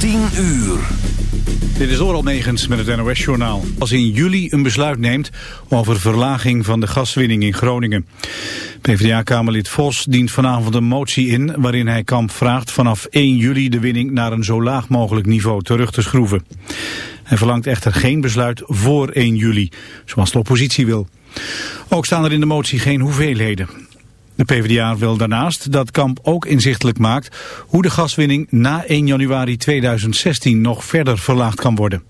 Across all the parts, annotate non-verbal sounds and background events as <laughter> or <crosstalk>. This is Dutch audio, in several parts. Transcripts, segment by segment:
10 uur. Dit is Oral Negens met het NOS-journaal. Als in juli een besluit neemt over verlaging van de gaswinning in Groningen. PvdA-kamerlid Vos dient vanavond een motie in... waarin hij Kamp vraagt vanaf 1 juli de winning naar een zo laag mogelijk niveau terug te schroeven. Hij verlangt echter geen besluit voor 1 juli, zoals de oppositie wil. Ook staan er in de motie geen hoeveelheden. De PvdA wil daarnaast dat Kamp ook inzichtelijk maakt hoe de gaswinning na 1 januari 2016 nog verder verlaagd kan worden.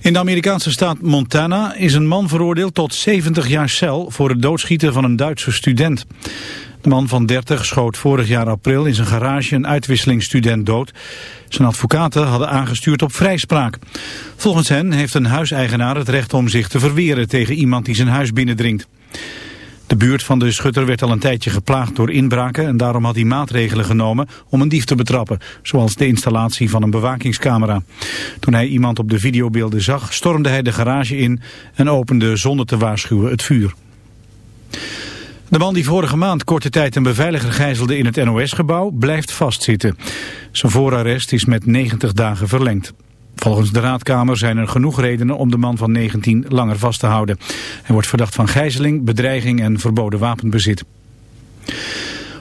In de Amerikaanse staat Montana is een man veroordeeld tot 70 jaar cel voor het doodschieten van een Duitse student. De man van 30 schoot vorig jaar april in zijn garage een uitwisselingsstudent dood. Zijn advocaten hadden aangestuurd op vrijspraak. Volgens hen heeft een huiseigenaar het recht om zich te verweren tegen iemand die zijn huis binnendringt. De buurt van de schutter werd al een tijdje geplaagd door inbraken en daarom had hij maatregelen genomen om een dief te betrappen, zoals de installatie van een bewakingscamera. Toen hij iemand op de videobeelden zag, stormde hij de garage in en opende zonder te waarschuwen het vuur. De man die vorige maand korte tijd een beveiliger gijzelde in het NOS-gebouw blijft vastzitten. Zijn voorarrest is met 90 dagen verlengd. Volgens de raadkamer zijn er genoeg redenen om de man van 19 langer vast te houden. Hij wordt verdacht van gijzeling, bedreiging en verboden wapenbezit.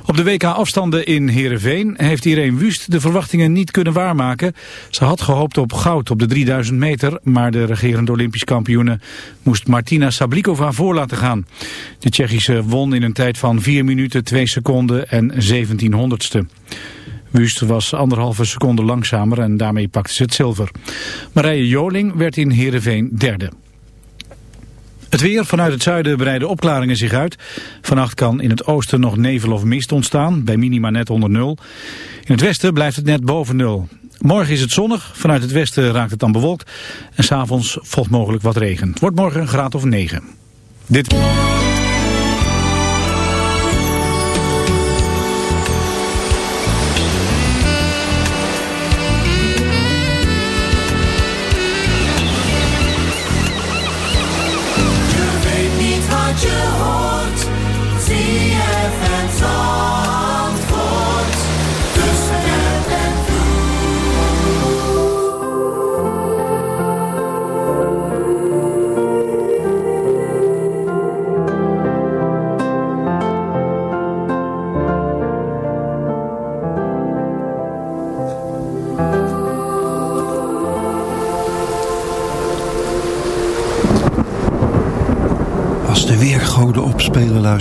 Op de WK-afstanden in Heerenveen heeft Irene Wust de verwachtingen niet kunnen waarmaken. Ze had gehoopt op goud op de 3000 meter, maar de regerende Olympisch kampioene moest Martina Sablikova voor laten gaan. De Tsjechische won in een tijd van 4 minuten 2 seconden en 17 honderdste. Wust was anderhalve seconde langzamer en daarmee pakte ze het zilver. Marije Joling werd in Heerenveen derde. Het weer vanuit het zuiden breiden opklaringen zich uit. Vannacht kan in het oosten nog nevel of mist ontstaan, bij minima net onder nul. In het westen blijft het net boven nul. Morgen is het zonnig, vanuit het westen raakt het dan bewolkt. En s'avonds volgt mogelijk wat regen. Het wordt morgen een graad of 9. Dit...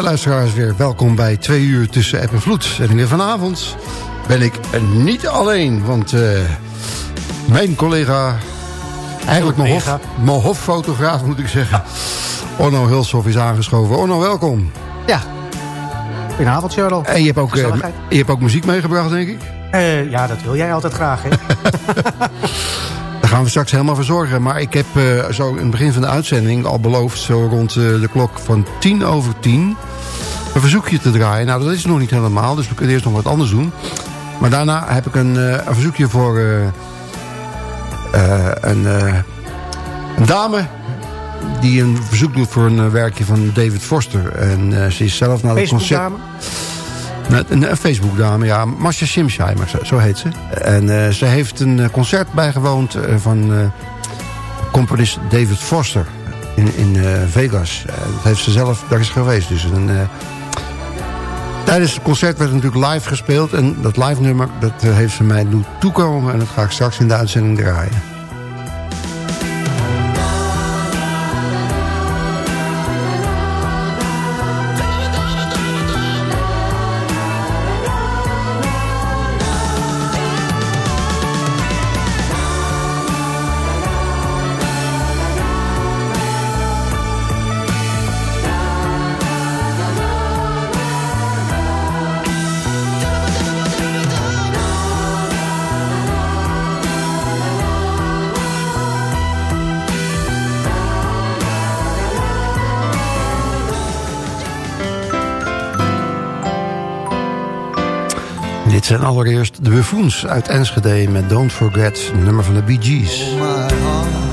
Ja, luisteraars, weer welkom bij twee uur tussen app en vloed. En weer vanavond ben ik niet alleen, want uh, mijn collega... Eigenlijk mijn, hof, mijn hoffotograaf, moet ik zeggen. Onno Hulshoff is aangeschoven. Onno, welkom. Ja, goedenavond, Charles. En je hebt ook, uh, je hebt ook muziek meegebracht, denk ik? Uh, ja, dat wil jij altijd graag, hè? <laughs> <laughs> Daar gaan we straks helemaal verzorgen. Maar ik heb uh, zo in het begin van de uitzending al beloofd... zo rond uh, de klok van tien over tien... een verzoekje te draaien. Nou, dat is nog niet helemaal, dus we kunnen eerst nog wat anders doen. Maar daarna heb ik een, uh, een verzoekje voor een, een dame... die een verzoek doet voor een werkje van David Foster. En ze is zelf naar het concert... Dame? Een, een Facebook-dame, ja. Masha Simsheimer, zo, zo heet ze. En uh, ze heeft een eh, concert bijgewoond uh, van uh, componist David Foster in, in Vegas. dat heeft ze zelf, daar is geweest. Dus een, tijdens het concert werd natuurlijk live gespeeld. En dat live nummer, dat heeft ze mij doen toekomen. En dat ga ik straks in de uitzending draaien. Zijn allereerst de Buffoons uit Enschede met Don't Forget, nummer van de Bee Gees. je,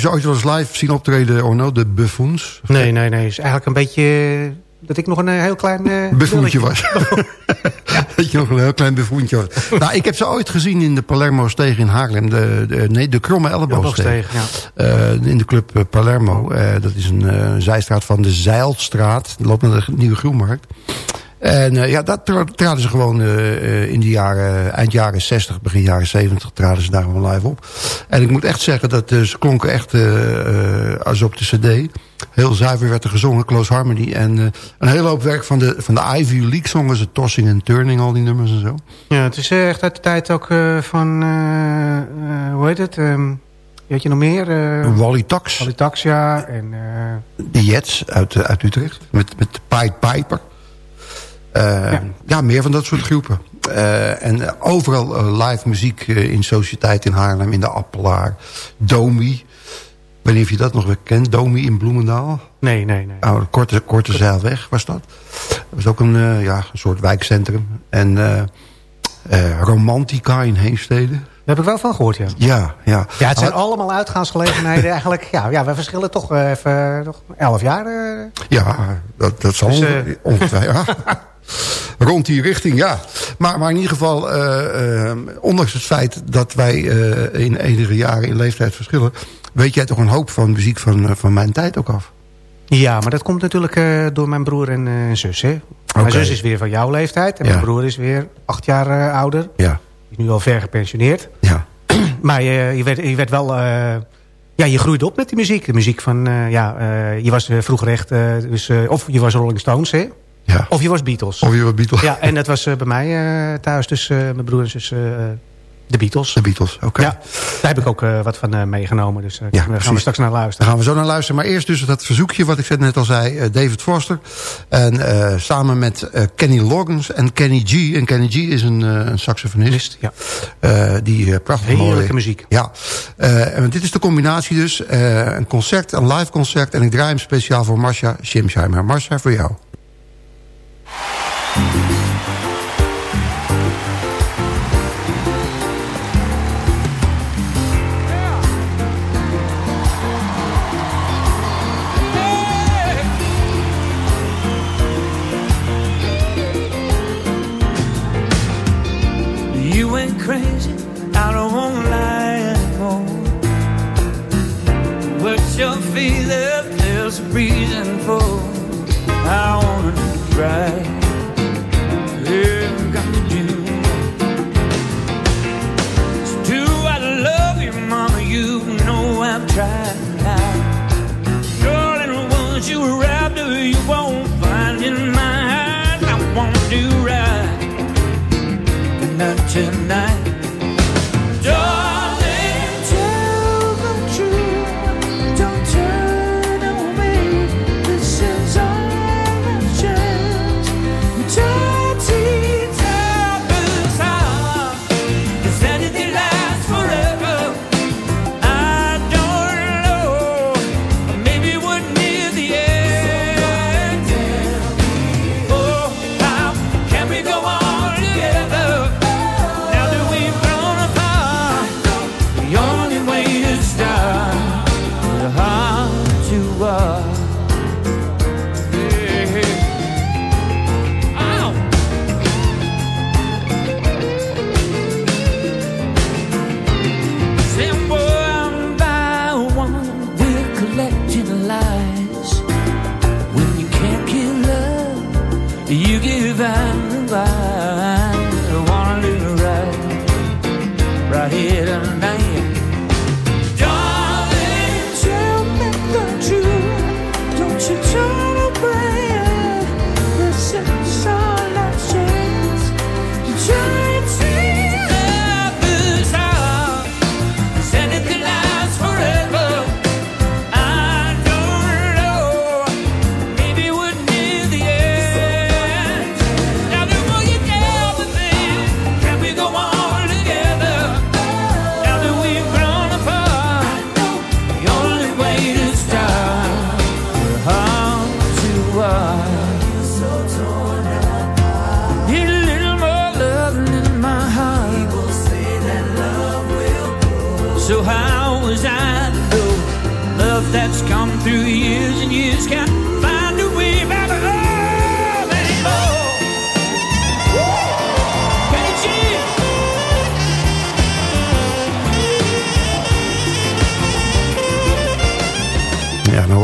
je ze ooit wel eens live zien optreden, Orno, de Buffoons? Nee, nee, nee. Het is eigenlijk een beetje dat ik nog een heel klein... Uh, buffoentje was. <laughs> <laughs> Dat je nog een heel klein buffoentje was. <laughs> nou, ik heb ze ooit gezien in de Palermo steeg in Haarlem. De, de, nee, de Kromme Elleboogsteeg. Ja. Uh, in de club Palermo. Uh, dat is een zijstraat van de Zeilstraat. Dat loopt naar de Nieuwe Groenmarkt. En uh, ja, dat traden ze gewoon uh, in de jaren, eind jaren 60, begin jaren 70 traden ze daar gewoon live op. En ik moet echt zeggen dat uh, ze klonken echt als op de cd. Heel zuiver werd er gezongen, Close Harmony. En een hele hoop werk van de, van de Ivy League zongen ze, Tossing en Turning, al die nummers en zo. Ja, het is echt uit de tijd ook van, hoe heet het... Um... Weet je nog meer? Uh, Wally Tax. Wally Tax, ja. En, uh... De Jets uit, uit Utrecht. Met, met Pied Piper. Uh, ja. ja. meer van dat soort groepen. Uh, en overal uh, live muziek in Sociëteit in Haarlem, in de Appelaar. Domi. Ik weet niet of je dat nog weer kent. Domi in Bloemendaal. Nee, nee, nee. Oh, korte, korte zeilweg was dat. Dat was ook een, ja, een soort wijkcentrum. En Romantica in Heemstede. Daar heb ik wel van gehoord, ja. Ja, ja. Ja, het zijn allemaal uitgaansgelegenheden <laughs> eigenlijk. Ja, ja, we verschillen toch even nog elf jaar. Ja, dat, dat zal dus, ongeveer, ja. <laughs> rond die richting, ja. Maar, maar in ieder geval, uh, uh, ondanks het feit dat wij uh, in enige jaren in leeftijd verschillen... weet jij toch een hoop van muziek van, van mijn tijd ook af? Ja, maar dat komt natuurlijk door mijn broer en zus. Hè? Mijn zus is weer van jouw leeftijd en mijn broer is weer acht jaar ouder. Ja. Is nu al ver gepensioneerd. Ja. <clears throat> maar je, je, werd, je werd wel... ja, je groeide op met die muziek. De muziek van, ja, je was vroeger echt... dus, of je was Rolling Stones, hè? Ja. Of je was Beatles. Of je was Beatles. Ja, en dat was uh, bij mij uh, thuis, dus uh, mijn broer en zus, de Beatles. De Beatles, oké. Okay. Ja, daar heb ik ook wat van meegenomen, dus ja, daar gaan we straks naar luisteren. Daar gaan we zo naar luisteren, maar eerst dus dat verzoekje wat ik net al zei, David Foster. En samen met Kenny Loggins en Kenny G. En Kenny G is een, een saxofonist. Ja. die prachtig Heerlijke mooie, muziek. Ja, en dit is de combinatie dus, een concert, een live concert. En ik draai hem speciaal voor Marcia Schimsheimer. Marcia, voor jou. You mountain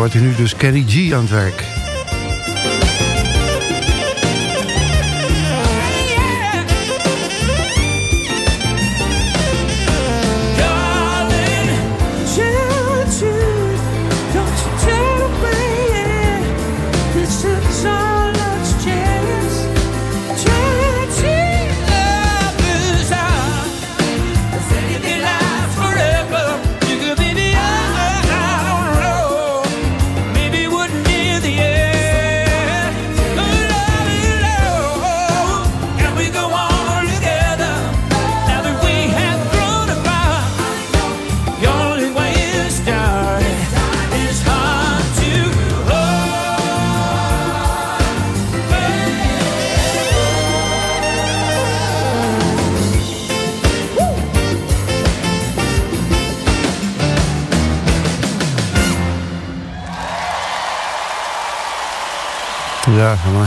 hoort u nu dus Kenny G aan het werk.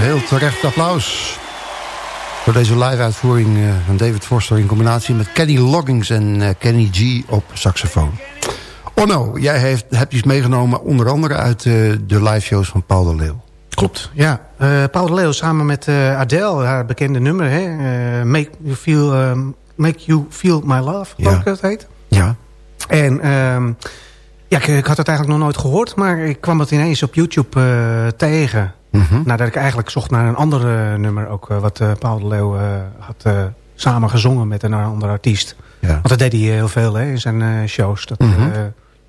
Heel terecht applaus. Voor deze live-uitvoering eh, van David Foster... in combinatie met Kenny Loggins en eh, Kenny G op saxofoon. Onno, jij heeft, hebt iets meegenomen... onder andere uit eh, de live-shows van Paul de Leeuw. Klopt, ja. Paul de Leeuw samen met eh, Adele, haar bekende nummer. Hè? make, you feel, ehm, make You Feel My Love, Ja. ik dat heet. Ja, En ehm, ja, ik, ik had het eigenlijk nog nooit gehoord... maar ik kwam het ineens op YouTube tegen. Mhm. Nadat ik eigenlijk zocht naar een ander nummer... ook eh, wat eh, Paul de Leeuw eh, had samen gezongen met een andere artiest. ja. Want dat deed hij heel veel hè, in zijn shows. Dat, Mhm.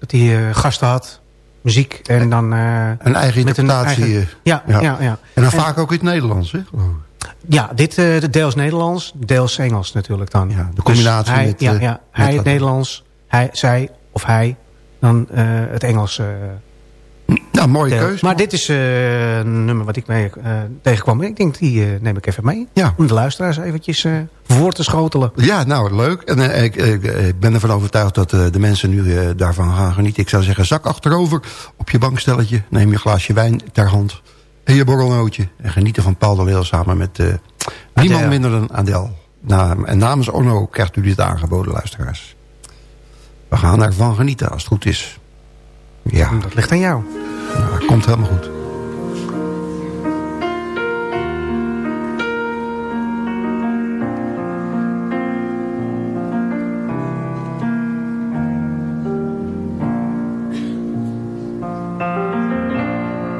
dat hij gasten had, muziek en dan... Een eigen een interpretatie. eigen- ja, Ja. ja. Ja, en dan vaak ook in het Nederlands, hè? Ja, dit eh, deels Nederlands, deels Engels natuurlijk dan. Ja, de combinatie Dus hij, met, Ja, ja, met hij het Nederlands, hij, zij of hij, dan het Engels. Eh, Nou, mooie deel. keuze. Maar dit is eh, een nummer wat ik mee eh, tegenkwam. Ik denk, die eh, neem ik even mee. Ja. Om de luisteraars eventjes eh, voor te schotelen. Ja, nou, leuk. En eh, ik, ik, ik ben ervan overtuigd dat eh, de mensen nu eh, daarvan gaan genieten. Ik zou zeggen, zak achterover op je bankstelletje. Neem je glaasje wijn ter hand. En je borrelnootje. En genieten van Paul de Leeuw samen met eh, niemand minder dan Adele. Nou, en namens Orno krijgt u dit aangeboden, luisteraars. We gaan ervan genieten, als het goed is. Ja, Dat ligt aan jou. Nou, komt helemaal goed.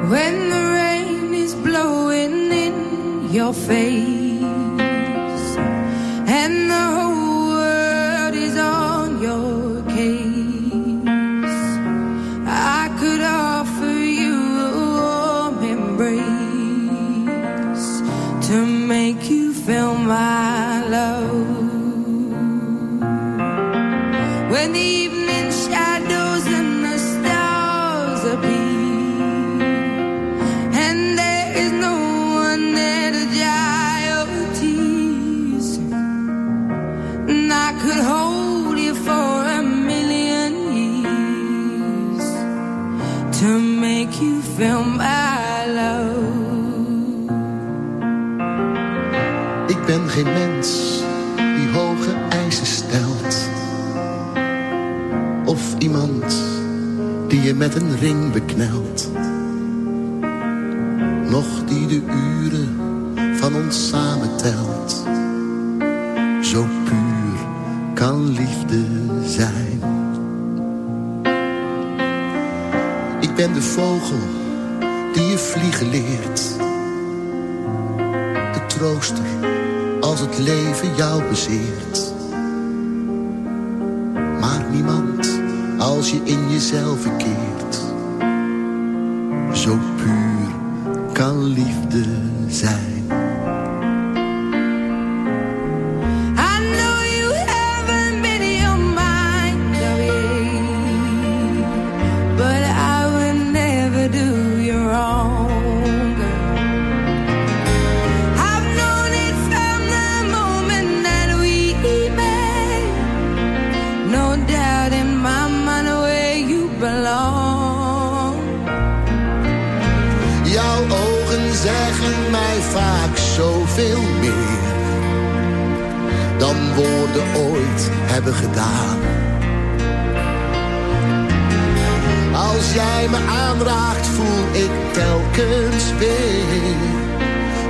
When the rain is blowing in your face feel my love. Ik ben geen mens die hoge eisen stelt. Of iemand die je met een ring beknelt. Nog die de uren van ons samen telt. Zo puur kan liefde zijn. Ik ben de vogel die je vliegen leert. De trooster als het leven jou bezeert. Maar niemand als je in jezelf keert. Zo puur kan liefde zijn. Gedaan. Als jij me aanraakt, voel ik telkens weer.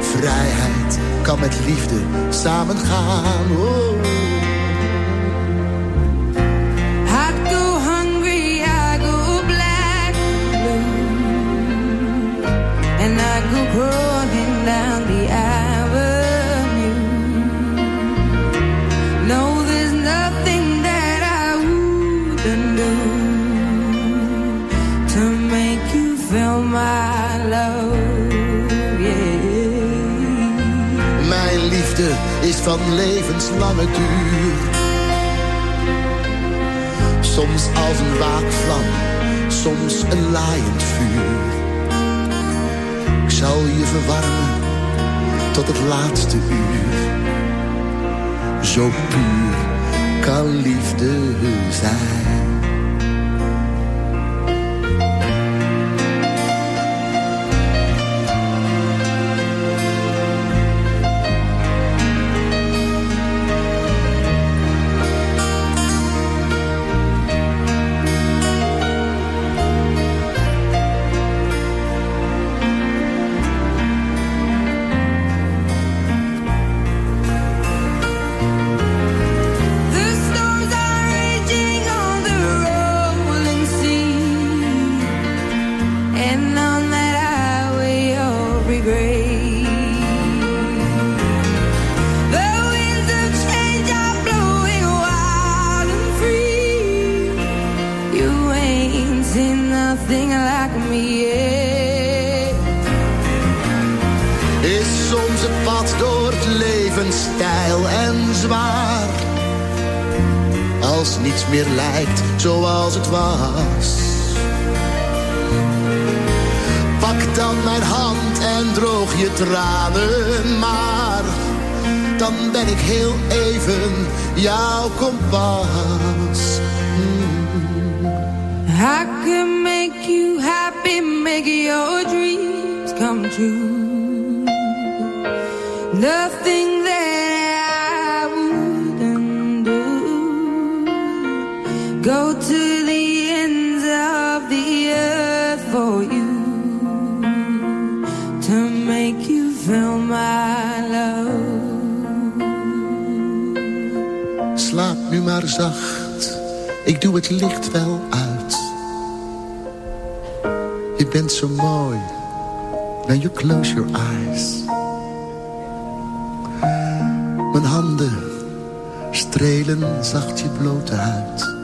Vrijheid kan met liefde samengaan. Oh. Mijn liefde is van levenslange duur. Soms als een waakvlam, soms een laaiend vuur. Ik zal je verwarmen tot het laatste uur. Zo puur kan liefde zijn. Tranen maar. Dan ben ik heel even jouw kompas. I can make you happy, make your dreams come true. Maar zacht, ik doe het licht wel uit. Je bent zo mooi, now you close your eyes. Mijn handen strelen zacht je blote huid.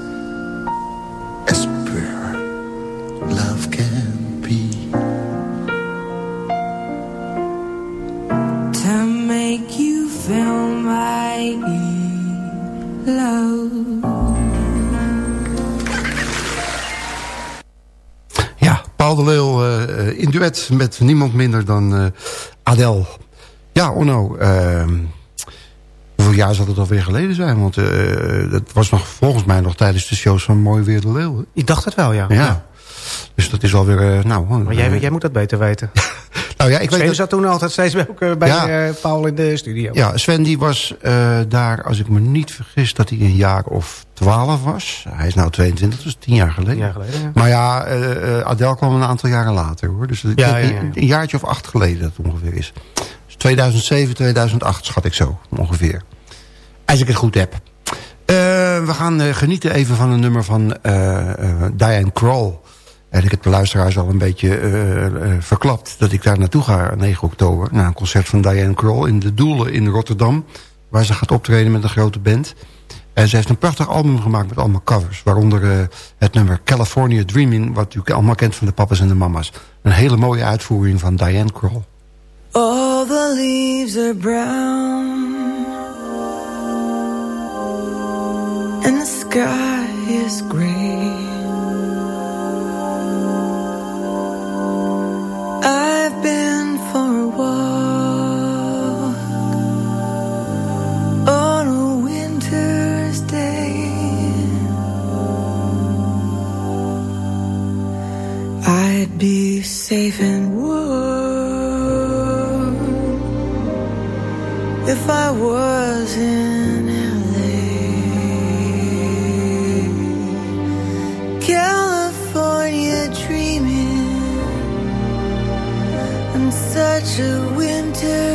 Duet met niemand minder dan eh Adele. Ja, Onno, eh, hoeveel jaar zal het alweer geleden zijn? Want eh, dat was nog volgens mij nog tijdens de shows van Mooi Weer de Leeuw. hè? Ik dacht het wel, ja. Ja. Dus dat is alweer, eh, nou... Maar jij, jij moet dat beter weten. <laughs> nou ja, ik weet Sven dat- zat toen altijd steeds bij, ook, bij Ja. eh, Paul in de studio. Ja, Sven die was eh, daar, als ik me niet vergis, dat hij een jaar of twaalf was. Hij is nou 22, dus tien jaar geleden. Jaar geleden, ja. Maar ja, eh, eh, Adele kwam een aantal jaren later hoor. Dus Ja. Een, een jaartje of acht geleden dat het ongeveer is. Dus 2007, 2008 schat ik zo ongeveer. Als ik het goed heb. We gaan genieten even van een nummer van Diane Kroll. En ik heb de luisteraars al een beetje eh, verklapt... dat ik daar naartoe ga 9 oktober... naar een concert van Diane Kroll in de Doelen in Rotterdam... waar ze gaat optreden met een grote band. En ze heeft een prachtig album gemaakt met allemaal covers. Waaronder eh, het nummer California Dreaming... wat u allemaal kent van de papa's en de mama's. Een hele mooie uitvoering van Diane Kroll. All the leaves are brown and the sky is gray. safe and warm. If I was in LA, California dreaming, I'm such a winter.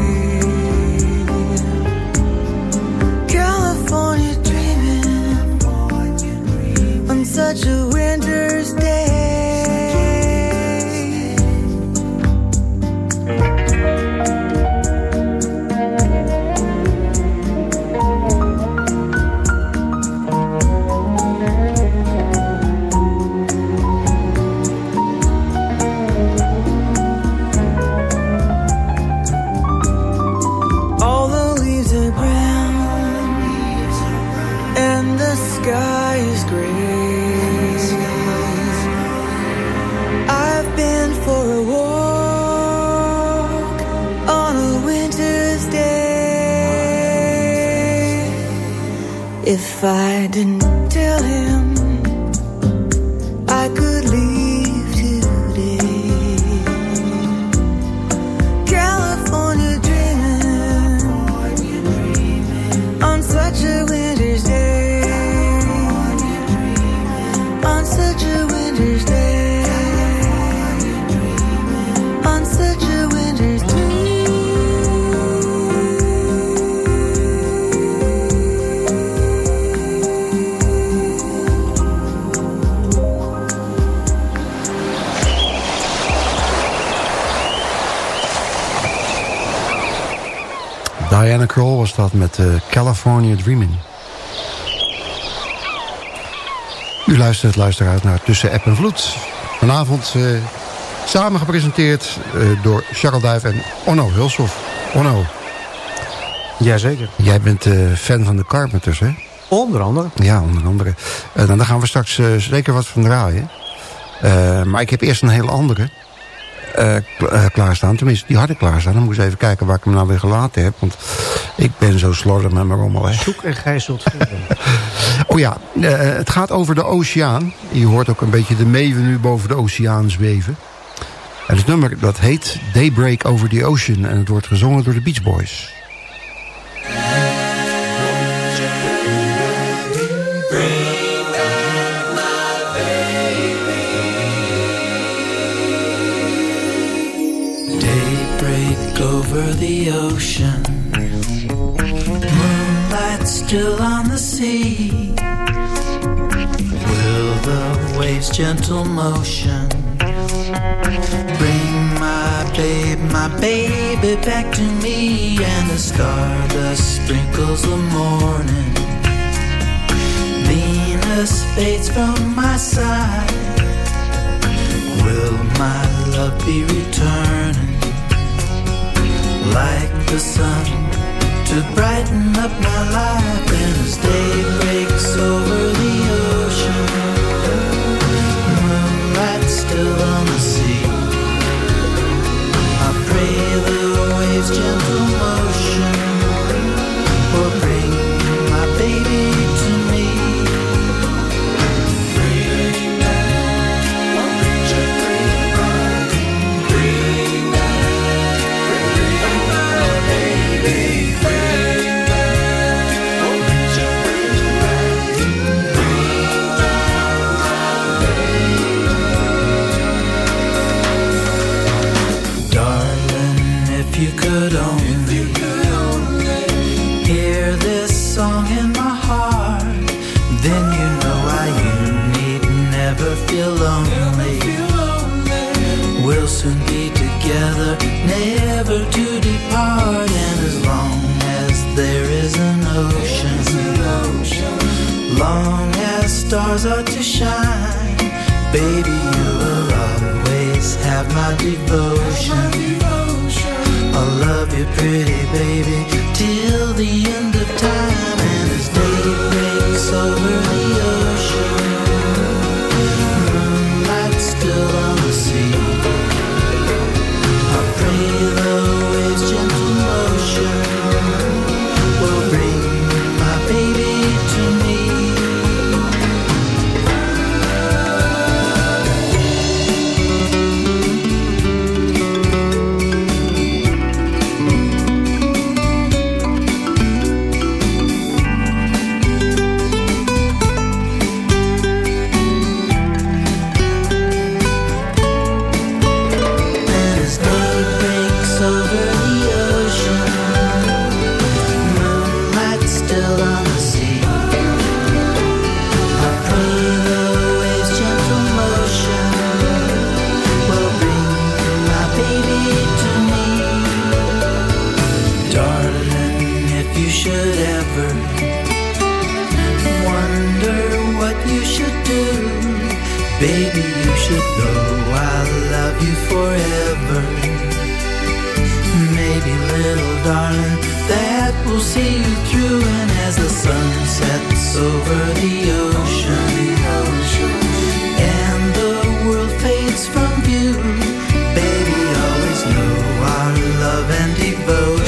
such a California Dreaming. U luistert, luisteraars, naar Tussen App en Vloed. Vanavond eh, samen gepresenteerd eh, door Charles Duif en Onno Hulshoff. Onno, Jazeker. jij bent eh, fan van de Carpenters, hè? Onder andere. Ja, onder andere. Eh, nou, daar gaan we straks eh, zeker wat van draaien. Eh, maar ik heb eerst een hele andere eh, eh, klaarstaan. Tenminste, die had ik klaarstaan. Dan moest ik even kijken waar ik hem nou weer gelaten heb. Want ik ben zo slordig met mijn rommel. Hè. Zoek en gij zult vinden. <laughs> Oh ja, eh, het gaat over de oceaan. Je hoort ook een beetje de meeuwen nu boven de oceaan zweven. En het nummer dat heet Daybreak Over the Ocean. En het wordt gezongen door de Beach Boys. Over the ocean. Moonlight still on the sea. Will the waves' gentle motion bring my babe, my baby back to me? And the stardust sprinkles the morning. Venus fades from my side. Will my love be returning like the sun to brighten up my life? And as day breaks over the ocean, moonlight still on the sea. I pray the waves' gentle motion Could only, good only hear this song in my heart, then you know why you need never feel lonely. We'll soon be together, never to depart, and as long as there is an ocean, long as stars are to shine, baby, you will always have my devotion. I'll love you, pretty baby, till the end of time. And as day breaks over the ocean, moonlight still on forever. Maybe, little darling, that will see you through. And as the sun sets over the ocean, and the world fades from view, baby, always know our love and devotion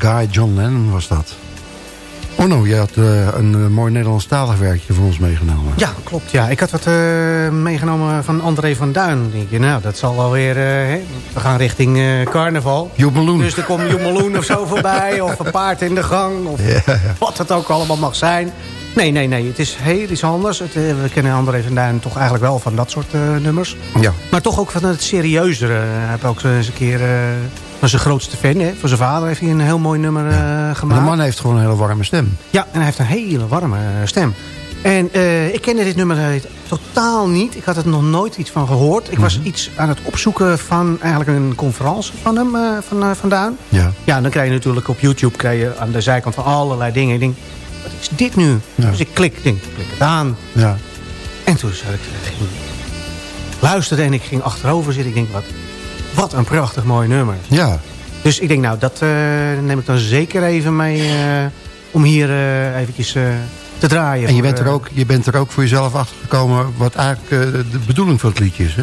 Guy, John Lennon was dat. Oh no, jij had eh, een eh, mooi Nederlandstalig werkje voor ons meegenomen. Ja, klopt. Ja. Ik had wat eh, meegenomen van André van Duin. Denk, je, nou, dat zal wel weer... hè, we gaan richting carnaval. Joep Meloen. Dus er komt Joemeloen of zo <laughs> voorbij. Of een paard in de gang. Of wat het ook allemaal mag zijn. Nee, nee, nee. Het is heel iets anders. Het, we kennen André van Duin toch eigenlijk wel van dat soort nummers. Ja. Maar toch ook van het serieuzere. Hij heeft ook eens een keer... van zijn grootste fan, hè. Voor zijn vader heeft hij een heel mooi nummer eh, gemaakt. de man heeft gewoon een hele warme stem. Ja, en hij heeft een hele warme eh, stem. En eh, ik kende dit nummer totaal niet. Ik had er nog nooit iets van gehoord. Ik was Mhm. iets aan het opzoeken van eigenlijk een conferentie van hem eh, van, vandaan. Ja. Ja, dan krijg je natuurlijk op YouTube krijg je aan de zijkant van allerlei dingen. Ik denk, wat is dit nu? Ja. Dus ik klik, ik denk, ik klik het aan. Ja. En toen zat ik, ging luisterde en ik ging achterover zitten. Ik denk, wat, wat een prachtig mooi nummer. Ja. Dus ik denk, nou, dat eh, neem ik dan zeker even mee... eh, om hier eh eventjes te draaien. En je bent, er ook, je bent er ook voor jezelf achter gekomen wat eigenlijk de bedoeling van het liedje is, hè?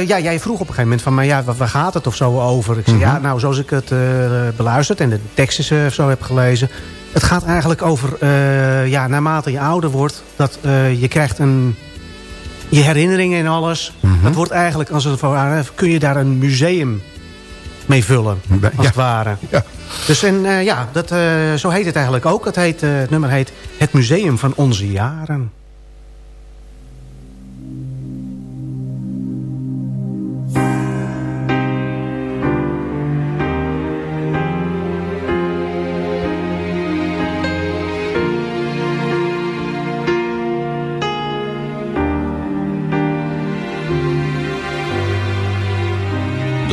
Ja, jij vroeg op een gegeven moment van, maar ja, waar, gaat het of zo over? Ik zei, Mhm. ja, nou, zoals ik het eh, beluisterd en de teksten eh, zo heb gelezen... het gaat eigenlijk over, ja, naarmate je ouder wordt... dat je krijgt een... je herinneringen en alles. Mhm. Dat wordt eigenlijk, als het ware, kun je daar een museum mee vullen, als ja. het ware. Ja. Dus en, eh, ja, dat, eh, zo heet het eigenlijk ook. Het, heet, eh, het nummer heet Het Museum van Onze Jaren.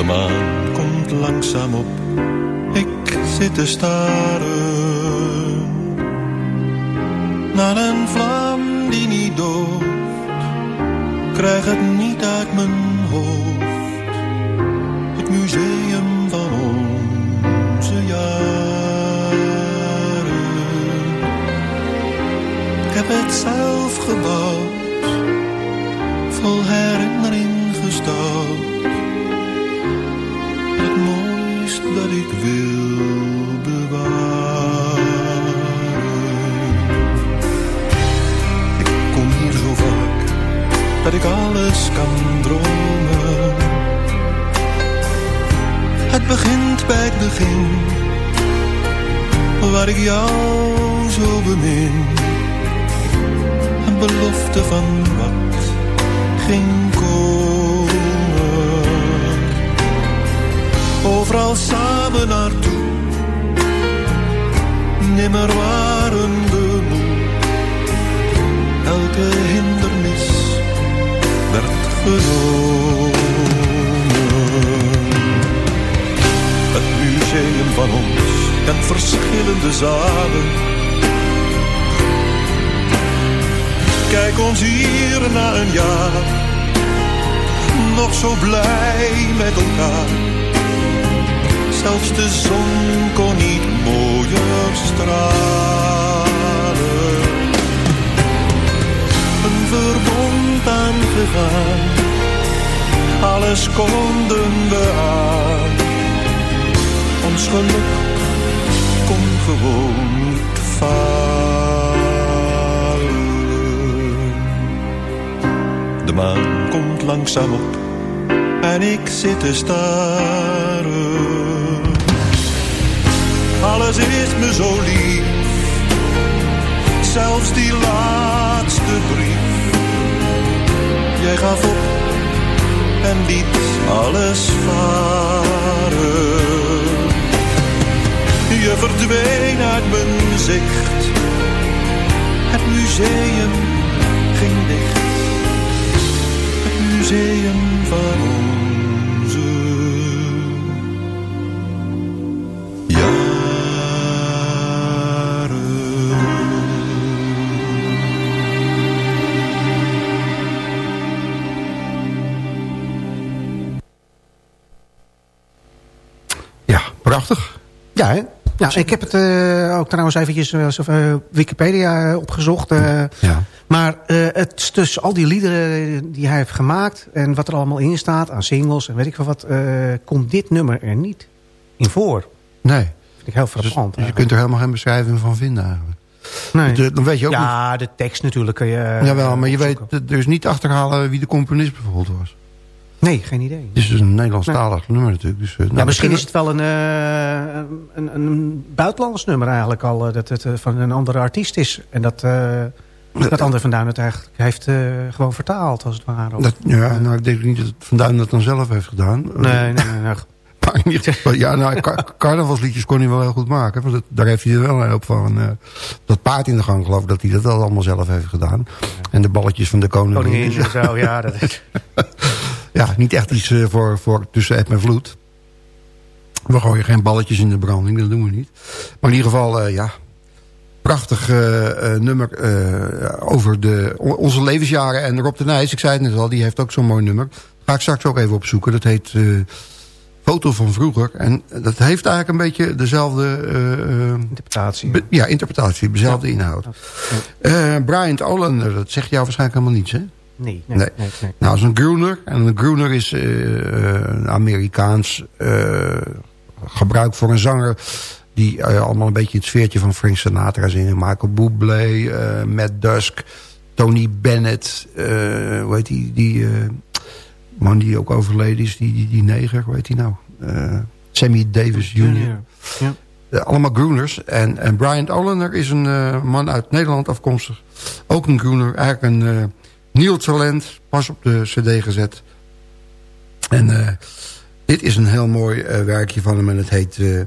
Maan komt langzaam op, ik zit te staren naar een vlam die niet dooft. Krijg het niet uit mijn hoofd, het museum van onze jaren. Ik heb het zelf gebouwd, vol herinnering gestouwd dat ik wil bewaren. Ik kom hier zo vaak dat ik alles kan dromen. Het begint bij het begin, waar ik jou zo bemin. Een belofte van wat komen overal samen naartoe. Nimmer waren we moe, elke hindernis werd genomen. Het museum van ons kent verschillende zalen. Kijk ons hier na een jaar, nog zo blij met elkaar zelfs de zon kon niet mooier stralen. Een verbond aangegaan, alles konden we aan. Ons geluk kon gewoon niet falen. De maan komt langzaam op en ik zit te staren. Alles is me zo lief, zelfs die laatste brief. Jij gaf op en liet alles varen. Je verdween uit mijn zicht, het museum ging dicht. Het museum van onze prachtig. Ja, hè? Ja, ik heb het eh, ook trouwens eventjes eh, eh, Wikipedia opgezocht. Ja. Maar het tussen al die liederen die hij heeft gemaakt... en wat er allemaal in staat aan singles en weet ik veel wat... komt dit nummer er niet in voor. Nee. vind ik heel Dus, frappant. dus je kunt er helemaal geen beschrijving van vinden eigenlijk. Nee. De- dan weet je ook niet... ja, de tekst natuurlijk kun je... Jawel, maar je weet dus niet achterhalen wie de componist bijvoorbeeld was. Nee, geen idee. Het is dus een Nederlandstalig nummer natuurlijk. Dus, eh, nou, ja, misschien we is het wel een, eh, een, een buitenlands nummer eigenlijk al. eh, Dat het van een andere artiest is. En dat, eh dat André van Duin het eigenlijk heeft gewoon vertaald als het ware. Dat, ja, nou, ik denk niet dat Van Duin dat dan zelf heeft gedaan. nee, nee, nee. nee. <laughs> Ja, nou, carnavalsliedjes kon hij wel heel goed maken. Want dat, daar heeft hij er wel een hoop van. dat paard in de gang geloof ik dat hij dat wel allemaal zelf heeft gedaan. En de balletjes van de koningin. Koningin en zo, ja. Dat is, <laughs> Ja, niet echt iets eh, voor, voor tussen eb en vloed. We gooien geen balletjes in de branding, dat doen we niet. Maar in ieder geval, eh, ja, prachtig eh, nummer eh, over de, onze levensjaren. En Rob de Nijs, ik zei het net al, die heeft ook zo'n mooi nummer. Ga ik straks ook even opzoeken. Dat heet Foto van Vroeger. En dat heeft eigenlijk een beetje dezelfde... interpretatie. be- ja, interpretatie, dezelfde inhoud. Eh Brian Olander, dat zegt jou waarschijnlijk helemaal niets, hè? Nee, nee, Nee. nee. nee, Nou, is een groener. En een groener is eh, eh, een Amerikaans eh, gebruik voor een zanger... die allemaal een beetje het sfeertje van Frank Sinatra zingen. Michael Bublé, Matt Dusk, Tony Bennett... hoe heet die, die man die ook overleden is, die, die, die neger, hoe heet die nou? Sammy Davis Jr. Ja. Ja. Allemaal groeners. En, en Brian Olander is een man uit Nederland afkomstig. Ook een groener. Eigenlijk een nieuw talent. Pas op de cd gezet. En eh, dit is een heel mooi eh, werkje van hem. En het heet eh,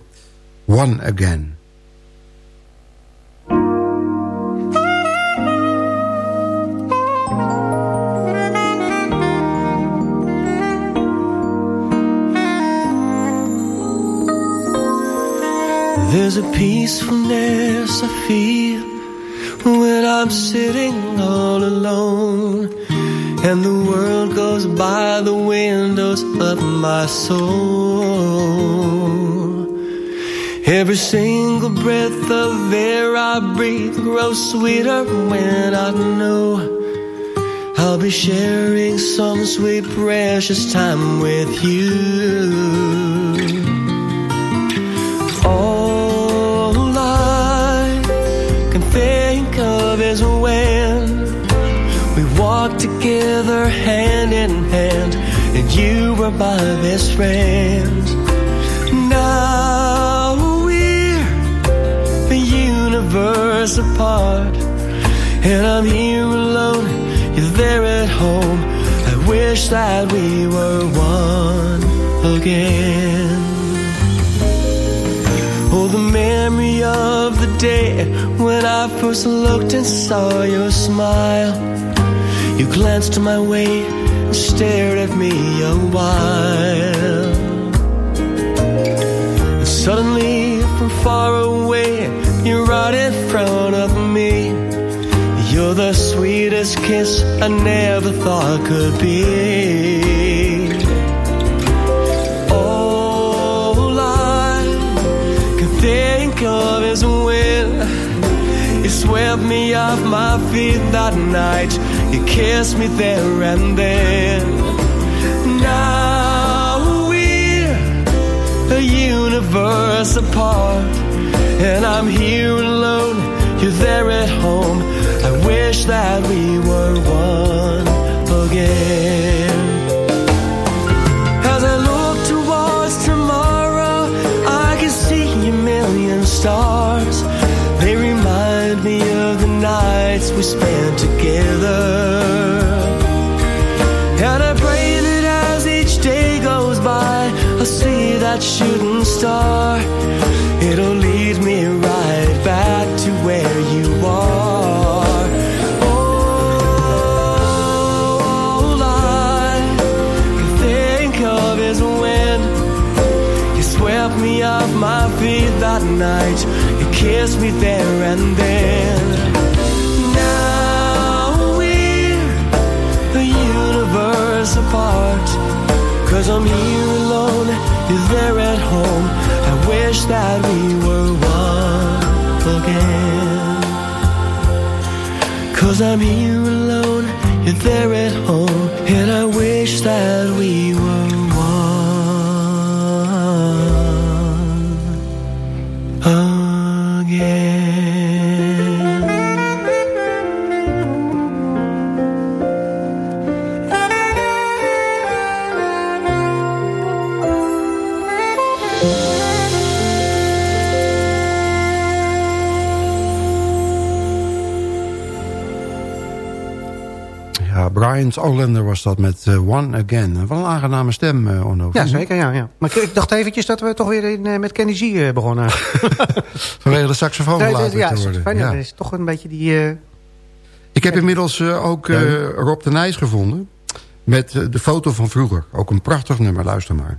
One Again. There's a peacefulness I feel I'm sitting all alone and the world goes by the windows of my soul. Every single breath of air I breathe grows sweeter when I know I'll be sharing some sweet precious time with you. All you were my best friend. Now we're a universe apart, and I'm here alone, you're there at home. I wish that we were one again. Oh, the memory of the day when I first looked and saw your smile. You glanced my way and stared at me a while. And suddenly, from far away, you're right in front of me. You're the sweetest kiss I never thought could be. All I can think of is when you swept me off my feet that night. You kissed me there and then. Now we're a universe apart, and I'm here alone. You're there at home. I wish that we were one again. As I look towards tomorrow, I can see a million stars. They remind me of the nights we spent together. That shooting star. It'll lead me right back to where you are. All I can think of is when you swept me off my feet that night. You kissed me there and then. Now we're a universe apart. Cause I'm here you're there at home. I wish that we were one again. Cause I'm here alone, you're there at home. And I wish that we were Ja, Brian Olander was dat met eh, One Again. Wel een aangename stem, uh, Onno. Ja, zeker. Ja, ja. Maar ik, dacht eventjes dat we toch weer in, eh, met Kenny G eh, begonnen. <laughs> Vanwege de saxofoon Nee, later ja, te worden. ja, dat is toch een beetje die... eh, Ik heb inmiddels eh, ook eh, Rob de Nijs gevonden. Met eh, de foto van vroeger. Ook een prachtig nummer, luister maar.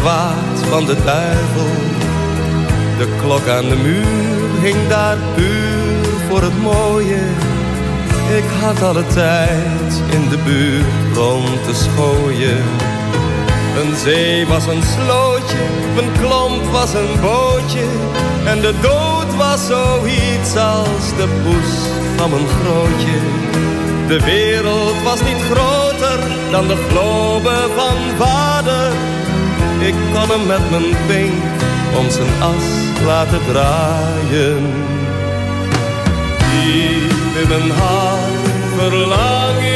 kwaad van de duivel. De klok aan de muur hing daar puur voor het mooie. Ik had alle tijd in de buurt rond te schooien. Een zee was een slootje, een klomp was een bootje. En de dood was zoiets als de poes van een grootje. De wereld was niet groter dan de globe van vader. Ik kon hem met mijn pink om zijn as laten draaien. Diep in mijn hart verlang ik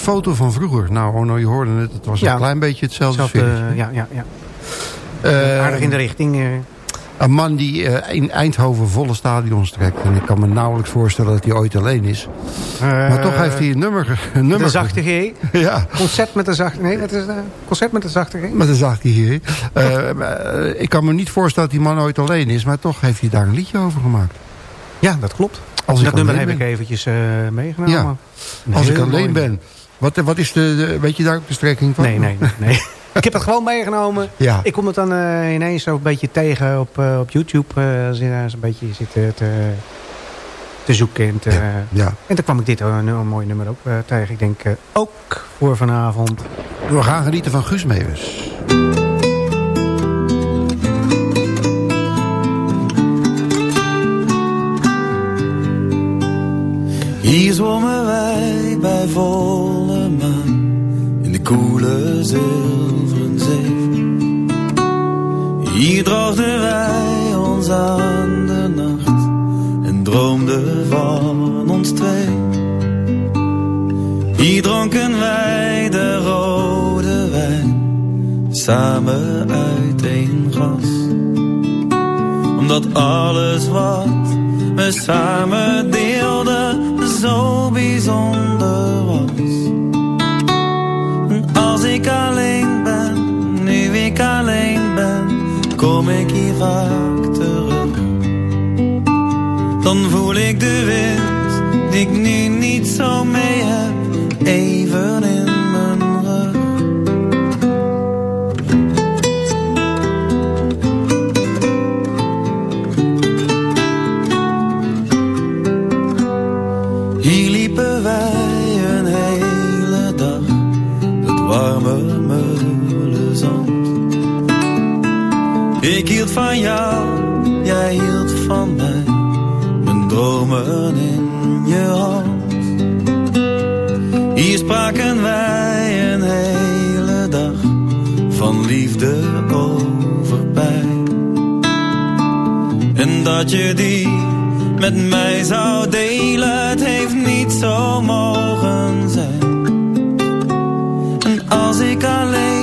Foto van vroeger. Nou, Onno, je hoorde het. Het was Ja. een klein beetje hetzelfde Hetzelfde, sfeertje. ja, ja, ja. Eh, Aardig in de richting. eh. Een man die eh, in Eindhoven volle stadions trekt. En ik kan me nauwelijks voorstellen dat hij ooit alleen is. maar toch heeft hij een nummer... Een nummer De zachte G. <laughs> Ja, Concert met de zachte... Nee, wat is? Concert met de zachte G. hij hier. Eh, eh, ik kan me niet voorstellen dat die man ooit alleen is. Maar toch heeft hij daar een liedje over gemaakt. Ja, dat klopt. Als ik dat nummer heb ben. ik eventjes eh, meegenomen. Ja. Als ik alleen ben. Wat, wat is de, de- weet je daar ook de strekking van? Nee, nee, nee. <laughs> ik heb het gewoon meegenomen. Ja. Ik kom het dan eh, ineens zo een beetje tegen op, eh, op YouTube. eh, als je daar eens een beetje zit eh, te, te zoeken. En, te- Ja. en toen kwam ik dit een, een mooi nummer ook eh, tegen. Ik denk eh, ook voor vanavond. We gaan genieten van Guus Meeuwis. Hier zwommen wij bij volle maan in de koele zilveren zee. Hier droogden wij ons aan de nacht en droomden van ons twee. Hier dronken wij de rode wijn samen uit één glas omdat alles wat we samen deelden zo bijzonder was. En als ik alleen ben, nu ik alleen ben, kom ik hier vaak terug. Dan voel ik de wind die ik nu niet zo mee heb, even in Ik hield van jou, jij hield van mij, mijn dromen in je hand. Hier spraken wij een hele dag, van liefde over pijn. En dat je die met mij zou delen, het heeft niet zo mogen zijn. En als ik alleen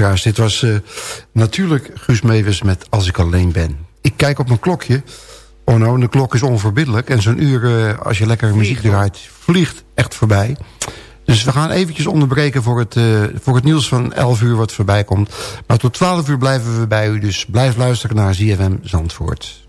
luisteraars, dit was eh, natuurlijk Guus Meeuwis met Als ik alleen ben. Ik kijk op mijn klokje. Oh nou, de klok is onverbiddelijk. En zo'n uur, eh, als je lekker muziek draait, vliegt echt voorbij. Dus we gaan eventjes onderbreken voor het, eh, voor het nieuws van 11 uur wat voorbij komt. Maar tot 12 uur blijven we bij u. Dus blijf luisteren naar ZFM Zandvoort.